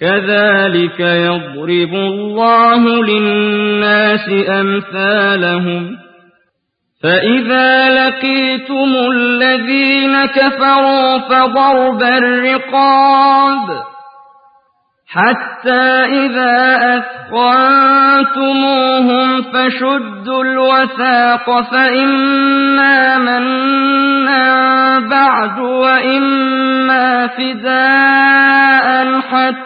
كذلك يضرب الله للناس أمثالهم. فإذا لقيتم الذين كفروا فضرب الرقاب حتى إذا أثقنتموهم فشدوا الوثاق فإما منا بعد وإما فداء حتى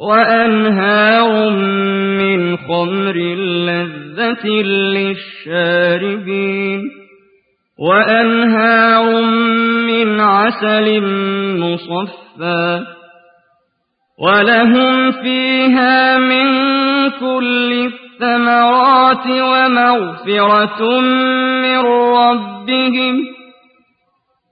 وأنهار من خمر لذة للشاربين وأنهار من عسل مصفى ولهم فيها من كل الثمرات ومغفرة من ربهم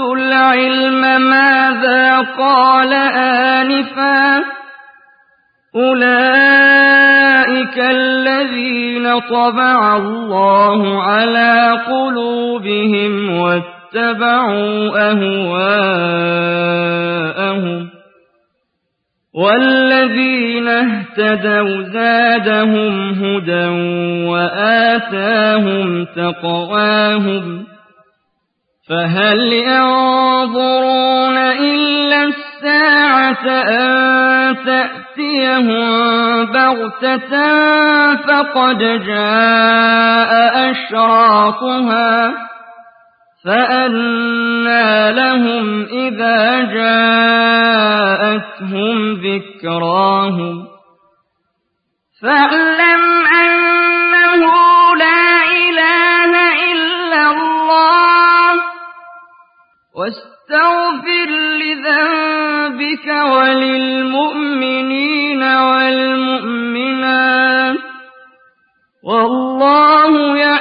العلم ماذا قال آنفا؟ أولئك الذين طبع الله على قلوبهم واتبعوا أهواءهم والذين اهتدوا زادهم هدى وآتاهم تقواهم فهل ينظرون إلا الساعة أن تأتيهم بغتة فقد جاء أشراطها فأنى لهم إذا جاءتهم ذكراهم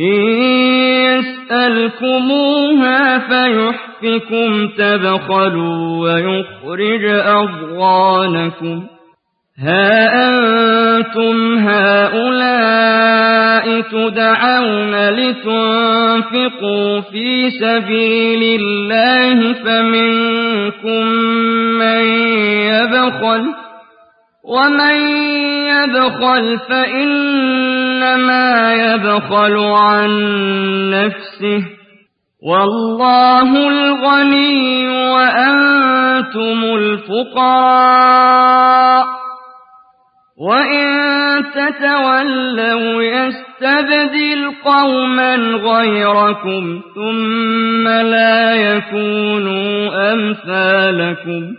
إن يسألكموها فيحفكم تبخلوا ويخرج أضغانكم. ها أنتم هؤلاء تدعون لتنفقوا في سبيل الله فمنكم من يبخل ومن يبخل فإنما يبخل عن نفسه والله الغني وأنتم الفقراء وإن تتولوا يستبدل قوما غيركم ثم لا يكونوا أمثالكم